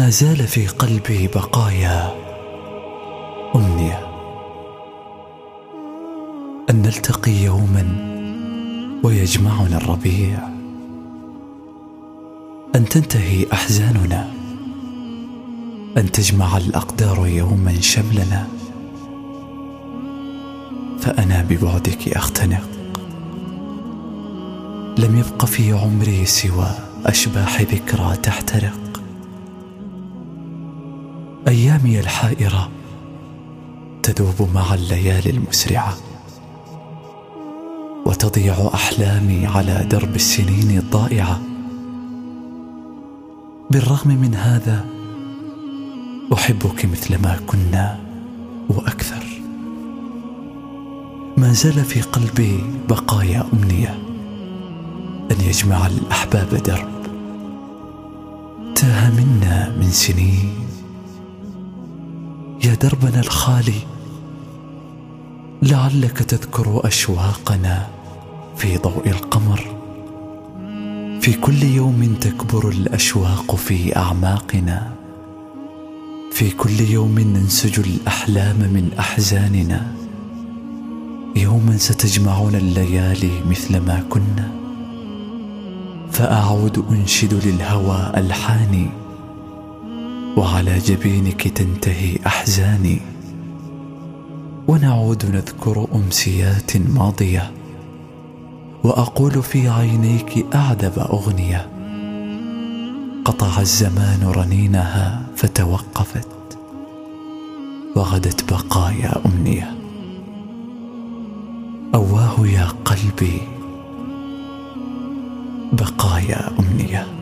ما زال في قلبي بقايا أمنية. أن نلتقي يوما ويجمعنا الربيع. أن تنتهي أحزاننا. أن تجمع الأقدار يوما شملنا. فأنا ببعدك أختنق. لم يبق في عمري سوى أشباح ذكرى تحترق. أيامي الحائرة تذوب مع الليالي المسرعة وتضيع أحلامي على درب السنين الضائعة. بالرغم من هذا أحبك مثل ما كنا وأكثر. ما زال في قلبي بقايا أمنية أن يجمع الأحباب درب. تاه منا من سنين دربنا الخالي. لعلك تذكر أشواقنا في ضوء القمر. في كل يوم تكبر الأشواق في أعماقنا. في كل يوم ننسج الأحلام من أحزاننا. يوما ستجمعنا الليالي مثل ما كنا. فأعود أنشد للهوى ألحاني. وعلى جبينك تنتهي أحزاني. ونعود نذكر أمسيات ماضية. وأقول في عينيك اعذب أغنية. قطع الزمان رنينها فتوقفت. وغدت بقايا أمنية. أواه يا قلبي بقايا أمنية.